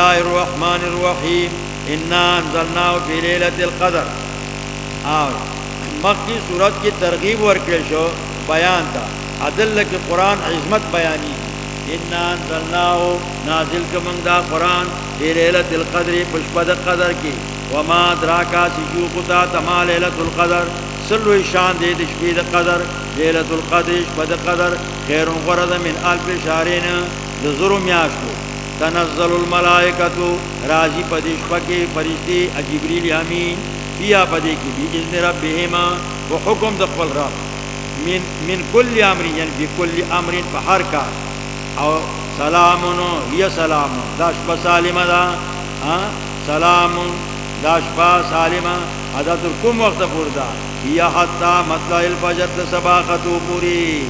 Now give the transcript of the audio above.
الله الرحمن الرحيم انا انزلناه في ليله القدر اور مکی صورت کی ترغیب ورکل شو بیان تھا عدل کے قرآن عظمت بیانی انا انزلناه نازل کے منگا قرآن في ليله القدر پشپد قدر کی وما دراکا سجو قطا تما ليله القدر سلو شان دے دشپید قدر ليله القدر شپد قدر خیر غرض من الف شهرين ذرو میاشتو تنزل الملائکتو راضی پدیش پکی فرشتی اجبریل امین بیا پدی کی بھی اذن ربہما و حکم دقل رب. من من کل امری یعنی بی کل امر فہر کا او سلامن یا سلام. داشپا سالم دا ہاں سلام داشپا سالم ادا کم وقت پوردا یا حتی مطلع الفجر سباقتو پوری.